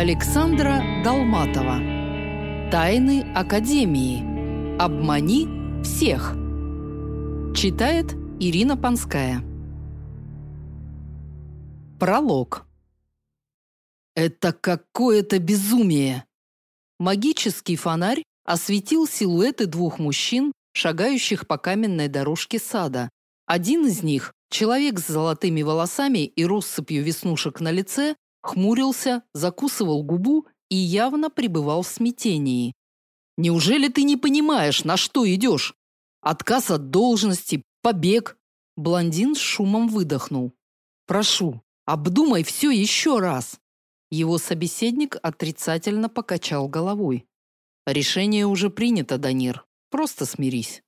Александра Долматова. Тайны Академии. Обмани всех. Читает Ирина Панская. Пролог. Это какое-то безумие. Магический фонарь осветил силуэты двух мужчин, шагающих по каменной дорожке сада. Один из них, человек с золотыми волосами и россыпью веснушек на лице, хмурился, закусывал губу и явно пребывал в смятении. Неужели ты не понимаешь, на что идешь? Отказ от должности, побег. Блондин с шумом выдохнул. Прошу, обдумай все еще раз. Его собеседник отрицательно покачал головой. Решение уже принято, Данир. Просто смирись.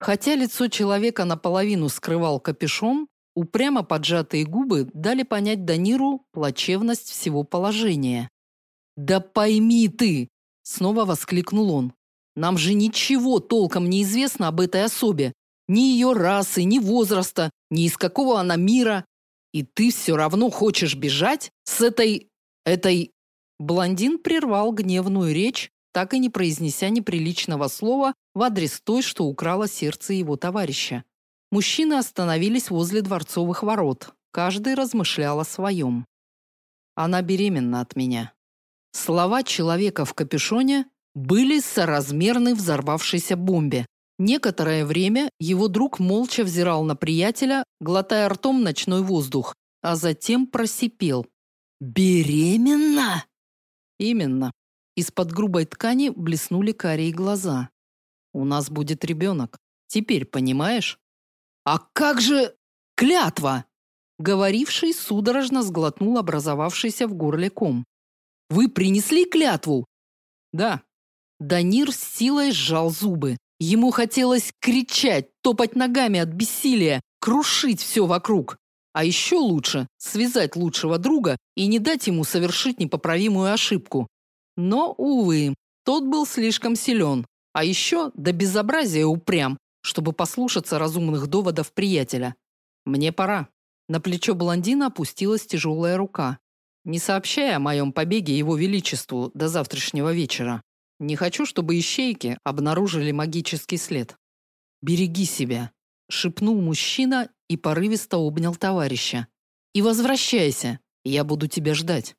Хотя лицо человека наполовину скрывал капюшон, упрямо поджатые губы дали понять Даниру плачевность всего положения. «Да пойми ты!» – снова воскликнул он. «Нам же ничего толком не известно об этой особе. Ни ее расы, ни возраста, ни из какого она мира. И ты все равно хочешь бежать с этой... этой...» Блондин прервал гневную речь, так и не произнеся неприличного слова в адрес той, что украла сердце его товарища. Мужчины остановились возле дворцовых ворот. Каждый размышлял о своем. Она беременна от меня. Слова человека в капюшоне были соразмерны взорвавшейся бомбе. Некоторое время его друг молча взирал на приятеля, глотая ртом ночной воздух, а затем просипел: "Беременна?" Именно. Из-под грубой ткани блеснули карие глаза. У нас будет ребенок. Теперь понимаешь? А как же клятва? Говоривший судорожно сглотнул образовавшийся в горле ком. Вы принесли клятву? Да. Данир с силой сжал зубы. Ему хотелось кричать, топать ногами от бессилия, крушить все вокруг. А еще лучше связать лучшего друга и не дать ему совершить непоправимую ошибку. Но, увы, тот был слишком силен, а еще до безобразия упрям, чтобы послушаться разумных доводов приятеля. Мне пора. На плечо блондина опустилась тяжелая рука. Не сообщая о моем побеге его величеству до завтрашнего вечера. Не хочу, чтобы ищейки обнаружили магический след. Береги себя, шепнул мужчина и порывисто обнял товарища. И возвращайся, я буду тебя ждать.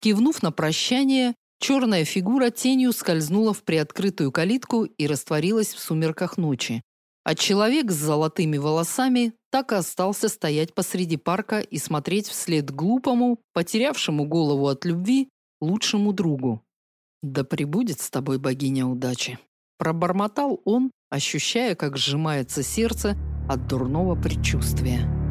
Кивнув на прощание, Черная фигура тенью скользнула в приоткрытую калитку и растворилась в сумерках ночи. А человек с золотыми волосами так и остался стоять посреди парка и смотреть вслед глупому, потерявшему голову от любви, лучшему другу. Да пребудет с тобой богиня удачи, пробормотал он, ощущая, как сжимается сердце от дурного предчувствия.